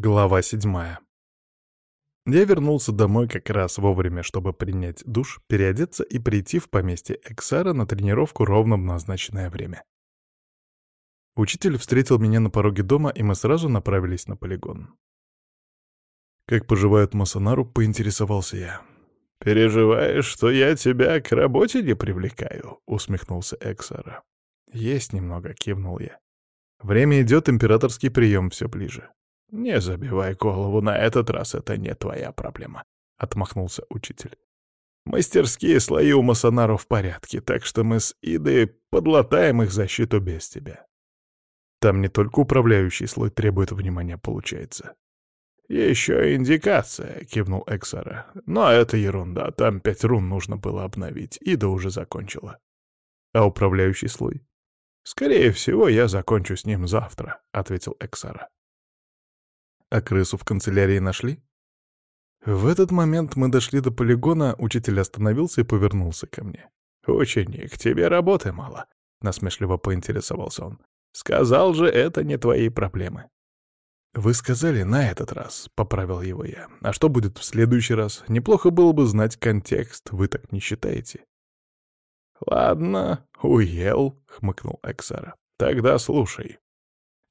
Глава седьмая. Я вернулся домой как раз вовремя, чтобы принять душ, переодеться и прийти в поместье Эксара на тренировку ровно в назначенное время. Учитель встретил меня на пороге дома, и мы сразу направились на полигон. «Как поживает Масонару?» — поинтересовался я. «Переживаешь, что я тебя к работе не привлекаю?» — усмехнулся Эксара. «Есть немного», — кивнул я. «Время идет, императорский прием все ближе». «Не забивай голову, на этот раз это не твоя проблема», — отмахнулся учитель. «Мастерские слои у Масонару в порядке, так что мы с Идой подлатаем их защиту без тебя». Там не только управляющий слой требует внимания, получается. «Еще индикация», — кивнул Эксара. «Но это ерунда, там пять рун нужно было обновить, Ида уже закончила». «А управляющий слой?» «Скорее всего, я закончу с ним завтра», — ответил Эксара. А крысу в канцелярии нашли? В этот момент мы дошли до полигона, учитель остановился и повернулся ко мне. «Ученик, тебе работы мало», — насмешливо поинтересовался он. «Сказал же, это не твои проблемы». «Вы сказали на этот раз», — поправил его я. «А что будет в следующий раз? Неплохо было бы знать контекст, вы так не считаете?» «Ладно, уел», — хмыкнул Эксара. «Тогда слушай.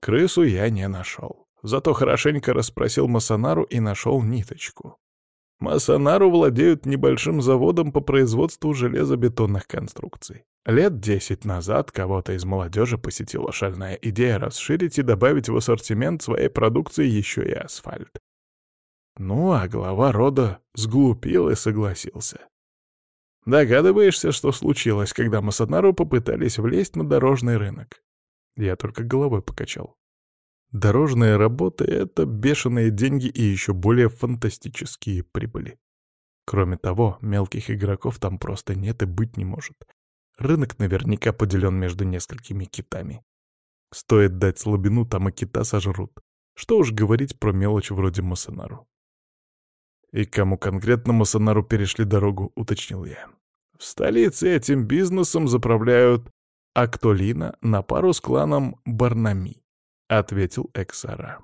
Крысу я не нашел. Зато хорошенько расспросил Масонару и нашел ниточку. Масонару владеют небольшим заводом по производству железобетонных конструкций. Лет десять назад кого-то из молодежи посетила шальная идея расширить и добавить в ассортимент своей продукции еще и асфальт. Ну, а глава рода сглупил и согласился. Догадываешься, что случилось, когда Масонару попытались влезть на дорожный рынок? Я только головой покачал. Дорожные работы — это бешеные деньги и еще более фантастические прибыли. Кроме того, мелких игроков там просто нет и быть не может. Рынок наверняка поделен между несколькими китами. Стоит дать слабину, там и кита сожрут. Что уж говорить про мелочь вроде Масонару. «И кому конкретно Масонару перешли дорогу?» — уточнил я. «В столице этим бизнесом заправляют Актолина на пару с кланом Барнами. — ответил Эксара.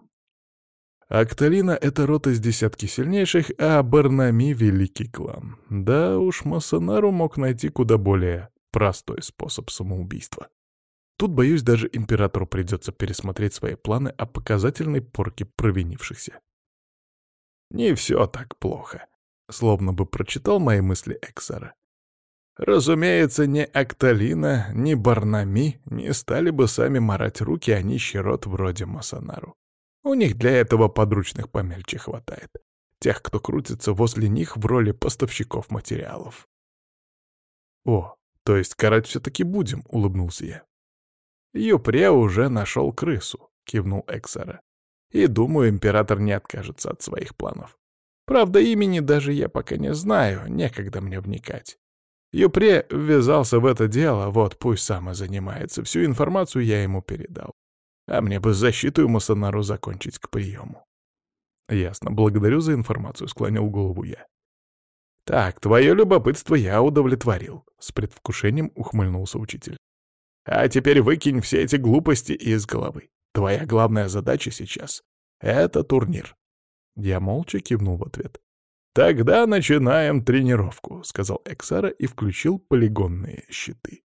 Акталина — это рота из десятки сильнейших, а Барнами — великий клан. Да уж, Масонару мог найти куда более простой способ самоубийства. Тут, боюсь, даже императору придется пересмотреть свои планы о показательной порке провинившихся. «Не все так плохо», — словно бы прочитал мои мысли Эксара. Разумеется, ни Акталина, ни Барнами не стали бы сами марать руки о нищий род вроде Масонару. У них для этого подручных помельче хватает. Тех, кто крутится возле них в роли поставщиков материалов. «О, то есть карать все-таки будем», — улыбнулся я. «Юпре уже нашел крысу», — кивнул Эксара. «И думаю, император не откажется от своих планов. Правда, имени даже я пока не знаю, некогда мне вникать. Юпре ввязался в это дело, вот пусть сам и занимается. Всю информацию я ему передал. А мне бы защиту ему Масонару закончить к приему. Ясно, благодарю за информацию, склонил голову я. Так, твое любопытство я удовлетворил, с предвкушением ухмыльнулся учитель. А теперь выкинь все эти глупости из головы. Твоя главная задача сейчас — это турнир. Я молча кивнул в ответ. «Тогда начинаем тренировку», — сказал Эксара и включил полигонные щиты.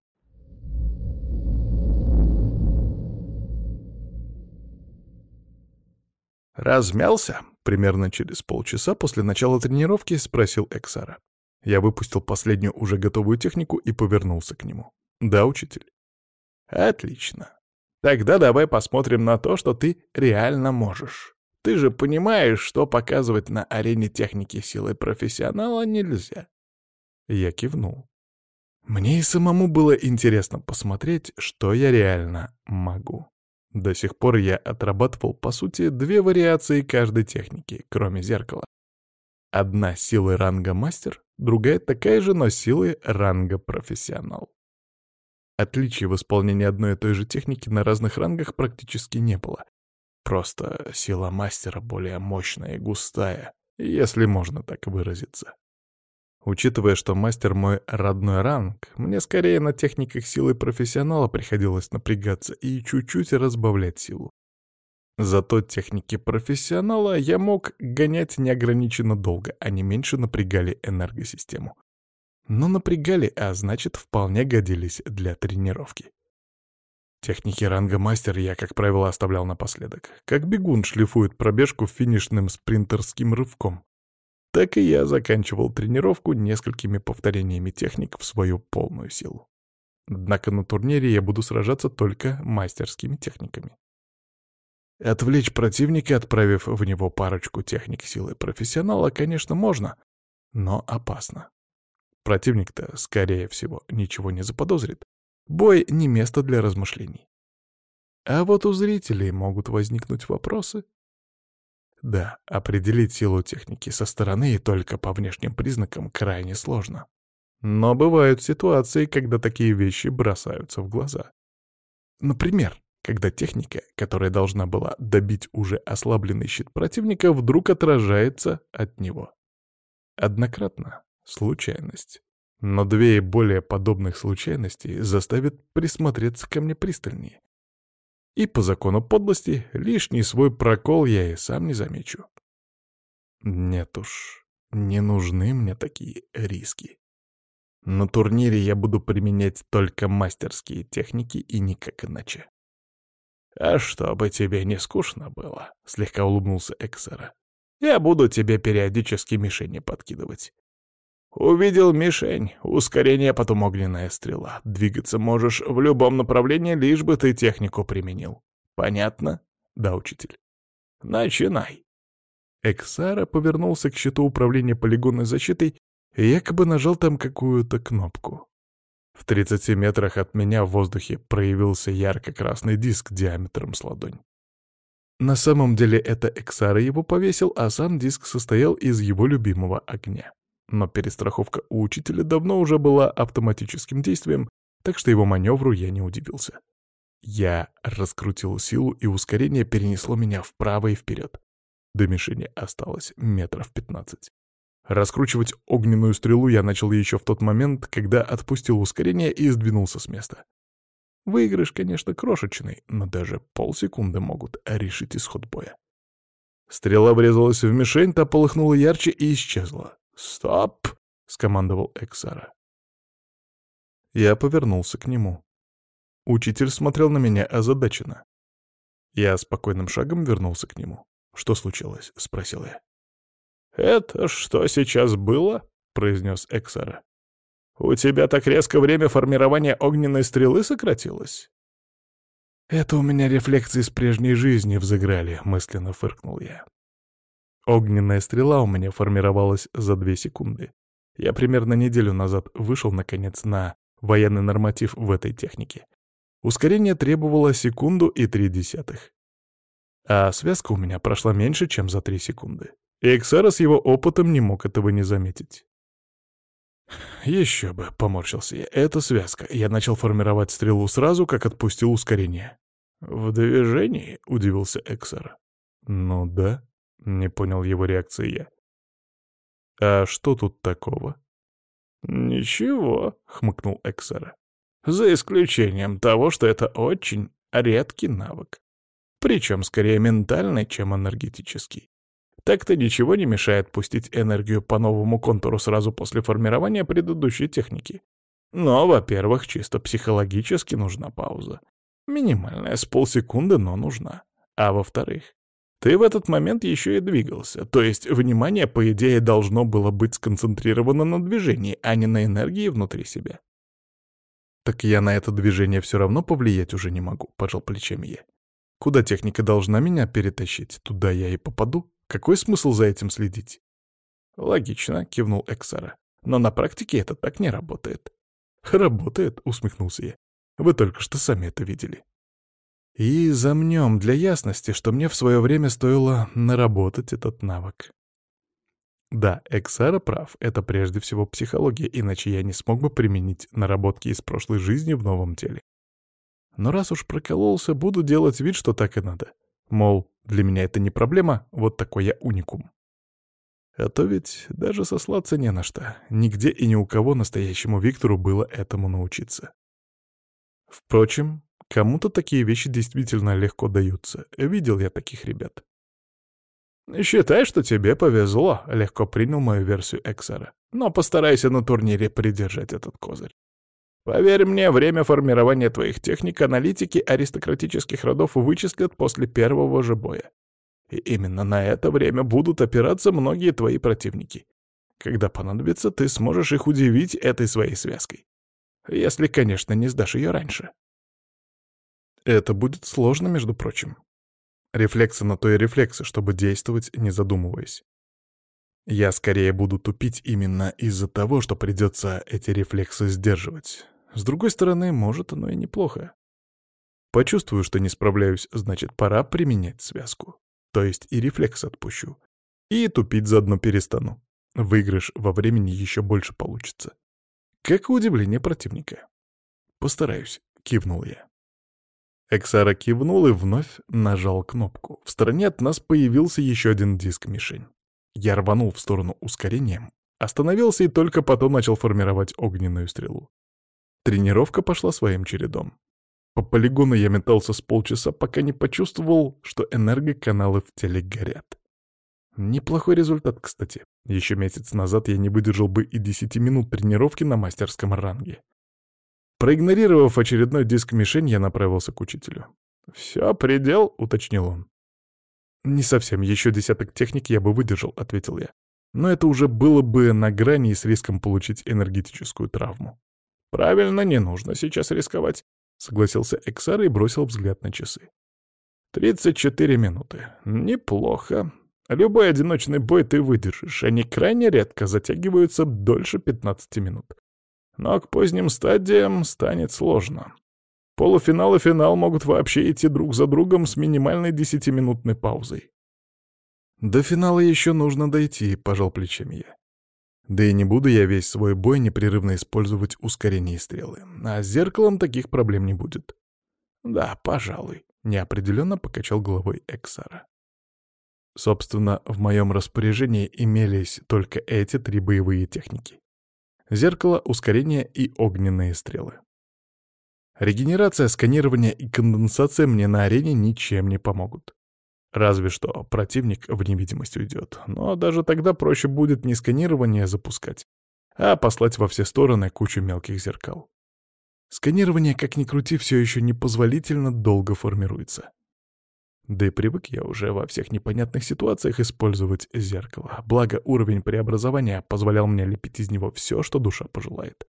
«Размялся?» — примерно через полчаса после начала тренировки спросил Эксара. Я выпустил последнюю уже готовую технику и повернулся к нему. «Да, учитель?» «Отлично. Тогда давай посмотрим на то, что ты реально можешь». Ты же понимаешь, что показывать на арене техники силы профессионала нельзя. Я кивнул. Мне и самому было интересно посмотреть, что я реально могу. До сих пор я отрабатывал, по сути, две вариации каждой техники, кроме зеркала. Одна силы ранга мастер, другая такая же, но силы ранга профессионал. Отличий в исполнении одной и той же техники на разных рангах практически не было, Просто сила мастера более мощная и густая, если можно так выразиться. Учитывая, что мастер мой родной ранг, мне скорее на техниках силы профессионала приходилось напрягаться и чуть-чуть разбавлять силу. Зато техники профессионала я мог гонять неограниченно долго, они меньше напрягали энергосистему. Но напрягали, а значит, вполне годились для тренировки. Техники ранга мастер я, как правило, оставлял напоследок. Как бегун шлифует пробежку финишным спринтерским рывком. Так и я заканчивал тренировку несколькими повторениями техник в свою полную силу. Однако на турнире я буду сражаться только мастерскими техниками. Отвлечь противника, отправив в него парочку техник силы профессионала, конечно, можно, но опасно. Противник-то, скорее всего, ничего не заподозрит. Бой — не место для размышлений. А вот у зрителей могут возникнуть вопросы. Да, определить силу техники со стороны и только по внешним признакам крайне сложно. Но бывают ситуации, когда такие вещи бросаются в глаза. Например, когда техника, которая должна была добить уже ослабленный щит противника, вдруг отражается от него. Однократно — случайность. Но две и более подобных случайностей заставят присмотреться ко мне пристальнее. И по закону подлости лишний свой прокол я и сам не замечу. Нет уж, не нужны мне такие риски. На турнире я буду применять только мастерские техники и никак иначе. «А чтобы тебе не скучно было», — слегка улыбнулся Эксера, — «я буду тебе периодически мишени подкидывать. Увидел мишень, ускорение, потом огненная стрела. Двигаться можешь в любом направлении, лишь бы ты технику применил. Понятно? Да, учитель. Начинай. Эксара повернулся к щиту управления полигонной защитой и якобы нажал там какую-то кнопку. В 30 метрах от меня в воздухе проявился ярко-красный диск диаметром с ладонь. На самом деле это Эксара его повесил, а сам диск состоял из его любимого огня. Но перестраховка у учителя давно уже была автоматическим действием, так что его маневру я не удивился. Я раскрутил силу, и ускорение перенесло меня вправо и вперед. До мишени осталось метров пятнадцать. Раскручивать огненную стрелу я начал еще в тот момент, когда отпустил ускорение и сдвинулся с места. Выигрыш, конечно, крошечный, но даже полсекунды могут решить исход боя. Стрела врезалась в мишень, та полыхнула ярче и исчезла. «Стоп!» — скомандовал Эксара. Я повернулся к нему. Учитель смотрел на меня озадаченно. Я спокойным шагом вернулся к нему. «Что случилось?» — спросил я. «Это что сейчас было?» — произнес Эксара. «У тебя так резко время формирования огненной стрелы сократилось?» «Это у меня рефлексы из прежней жизни взыграли», — мысленно фыркнул я. Огненная стрела у меня формировалась за две секунды. Я примерно неделю назад вышел, наконец, на военный норматив в этой технике. Ускорение требовало секунду и три десятых. А связка у меня прошла меньше, чем за три секунды. И Эксара с его опытом не мог этого не заметить. «Еще бы», — поморщился я, — «это связка. Я начал формировать стрелу сразу, как отпустил ускорение». «В движении?» — удивился Эксара. «Ну да», — не понял его реакции я. «А что тут такого?» «Ничего», — хмыкнул Эксара. «За исключением того, что это очень редкий навык. Причем скорее ментальный, чем энергетический. Так-то ничего не мешает пустить энергию по новому контуру сразу после формирования предыдущей техники. Но, во-первых, чисто психологически нужна пауза. Минимальная, с полсекунды, но нужна. А во-вторых, ты в этот момент еще и двигался, то есть внимание, по идее, должно было быть сконцентрировано на движении, а не на энергии внутри себя. «Так я на это движение все равно повлиять уже не могу», — пожал плечами я. «Куда техника должна меня перетащить, туда я и попаду». Какой смысл за этим следить? Логично, кивнул Эксара. Но на практике это так не работает. Работает, усмехнулся я. Вы только что сами это видели. И замнем для ясности, что мне в свое время стоило наработать этот навык. Да, Эксара прав, это прежде всего психология, иначе я не смог бы применить наработки из прошлой жизни в новом теле. Но раз уж прокололся, буду делать вид, что так и надо. Мол, для меня это не проблема, вот такой я уникум. А то ведь даже сослаться не на что. Нигде и ни у кого настоящему Виктору было этому научиться. Впрочем, Кому-то такие вещи действительно легко даются. Видел я таких ребят. «Считай, что тебе повезло», — легко принял мою версию Эксера. «Но постарайся на турнире придержать этот козырь. Поверь мне, время формирования твоих техник аналитики аристократических родов вычислят после первого же боя. И именно на это время будут опираться многие твои противники. Когда понадобится, ты сможешь их удивить этой своей связкой. Если, конечно, не сдашь ее раньше. Это будет сложно, между прочим. Рефлексы на то и рефлексы, чтобы действовать, не задумываясь. Я скорее буду тупить именно из-за того, что придется эти рефлексы сдерживать. С другой стороны, может, оно и неплохо. Почувствую, что не справляюсь, значит, пора применять связку. То есть и рефлекс отпущу. И тупить заодно перестану. Выигрыш во времени еще больше получится. Как удивление противника. «Постараюсь», — кивнул я. Эксара кивнул и вновь нажал кнопку. В стороне от нас появился еще один диск-мишень. Я рванул в сторону ускорением, остановился и только потом начал формировать огненную стрелу. Тренировка пошла своим чередом. По полигону я метался с полчаса, пока не почувствовал, что энергоканалы в теле горят. Неплохой результат, кстати. Еще месяц назад я не выдержал бы и 10 минут тренировки на мастерском ранге. Проигнорировав очередной диск-мишень, я направился к учителю. «Все, предел», — уточнил он. «Не совсем, еще десяток техник я бы выдержал», — ответил я. «Но это уже было бы на грани с риском получить энергетическую травму». «Правильно, не нужно сейчас рисковать», — согласился Эксар и бросил взгляд на часы. «Тридцать четыре минуты. Неплохо. Любой одиночный бой ты выдержишь, они крайне редко затягиваются дольше пятнадцати минут. Но к поздним стадиям станет сложно. Полуфинал и финал могут вообще идти друг за другом с минимальной десятиминутной паузой. «До финала еще нужно дойти», — пожал плечами я. Да и не буду я весь свой бой непрерывно использовать ускорение стрелы. А с зеркалом таких проблем не будет. Да, пожалуй, неопределенно покачал головой Эксара. Собственно, в моем распоряжении имелись только эти три боевые техники. Зеркало, ускорение и огненные стрелы. Регенерация, сканирование и конденсация мне на арене ничем не помогут. Разве что противник в невидимость уйдет. Но даже тогда проще будет не сканирование запускать, а послать во все стороны кучу мелких зеркал. Сканирование, как ни крути, все еще непозволительно долго формируется. Да и привык я уже во всех непонятных ситуациях использовать зеркало, благо уровень преобразования позволял мне лепить из него все, что душа пожелает.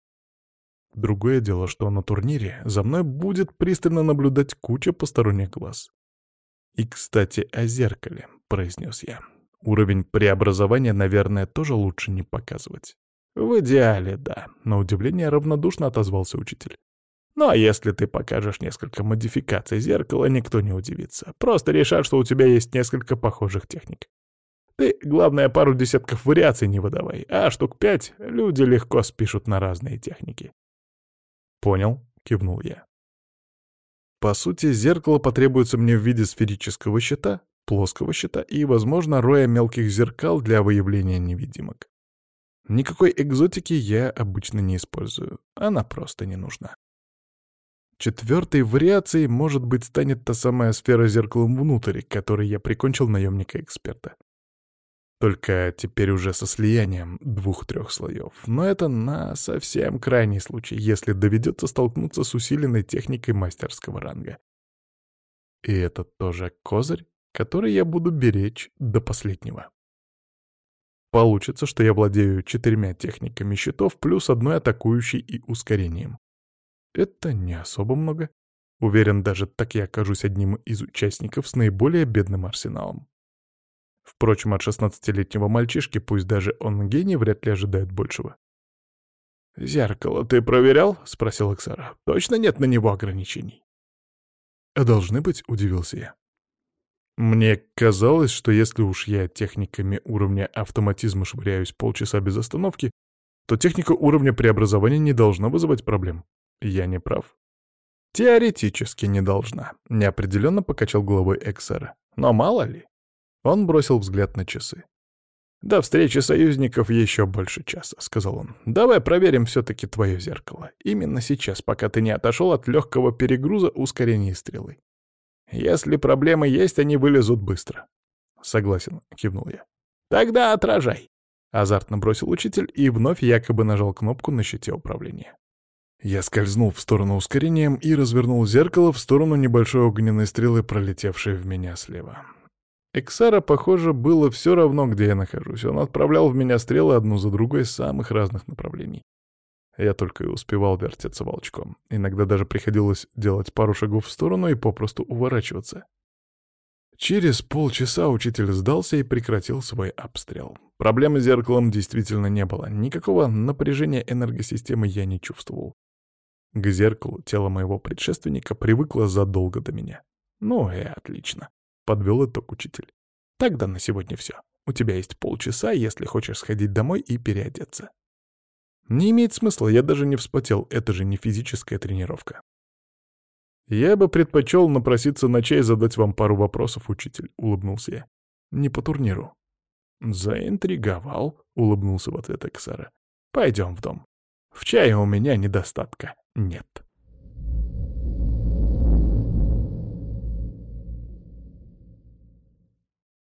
Другое дело, что на турнире за мной будет пристально наблюдать куча посторонних глаз. «И, кстати, о зеркале», — произнес я. «Уровень преобразования, наверное, тоже лучше не показывать». «В идеале, да», — на удивление равнодушно отозвался учитель. «Ну а если ты покажешь несколько модификаций зеркала, никто не удивится. Просто решат, что у тебя есть несколько похожих техник. Ты, главное, пару десятков вариаций не выдавай, а штук пять люди легко спишут на разные техники». «Понял», — кивнул я. По сути, зеркало потребуется мне в виде сферического щита, плоского щита и, возможно, роя мелких зеркал для выявления невидимок. Никакой экзотики я обычно не использую, она просто не нужна. Четвертой вариацией, может быть, станет та самая сфера зеркалом внутрь, которой я прикончил наемника-эксперта. Только теперь уже со слиянием двух-трех слоев. Но это на совсем крайний случай, если доведется столкнуться с усиленной техникой мастерского ранга. И это тоже козырь, который я буду беречь до последнего. Получится, что я владею четырьмя техниками щитов плюс одной атакующей и ускорением. Это не особо много. Уверен, даже так я окажусь одним из участников с наиболее бедным арсеналом. Впрочем, от шестнадцатилетнего мальчишки, пусть даже он гений, вряд ли ожидает большего. «Зеркало ты проверял?» — спросил Эксара. «Точно нет на него ограничений?» «А должны быть?» — удивился я. Мне казалось, что если уж я техниками уровня автоматизма швыряюсь полчаса без остановки, то техника уровня преобразования не должна вызывать проблем. Я не прав. Теоретически не должна, неопределенно покачал головой Эксера. Но мало ли. Он бросил взгляд на часы. «До встречи союзников еще больше часа», — сказал он. «Давай проверим все-таки твое зеркало. Именно сейчас, пока ты не отошел от легкого перегруза ускорения стрелы. Если проблемы есть, они вылезут быстро». «Согласен», — кивнул я. «Тогда отражай», — азартно бросил учитель и вновь якобы нажал кнопку на щите управления. Я скользнул в сторону ускорением и развернул зеркало в сторону небольшой огненной стрелы, пролетевшей в меня слева. Эксара, похоже, было все равно, где я нахожусь. Он отправлял в меня стрелы одну за другой с самых разных направлений. Я только и успевал вертеться волчком. Иногда даже приходилось делать пару шагов в сторону и попросту уворачиваться. Через полчаса учитель сдался и прекратил свой обстрел. Проблемы с зеркалом действительно не было. Никакого напряжения энергосистемы я не чувствовал. К зеркалу тело моего предшественника привыкло задолго до меня. Ну и отлично. — подвел итог учитель. «Тогда на сегодня все. У тебя есть полчаса, если хочешь сходить домой и переодеться». «Не имеет смысла, я даже не вспотел, это же не физическая тренировка». «Я бы предпочел напроситься на чай задать вам пару вопросов, учитель», — улыбнулся я. «Не по турниру». «Заинтриговал», — улыбнулся в ответ Эксара. «Пойдем в дом. В чае у меня недостатка нет».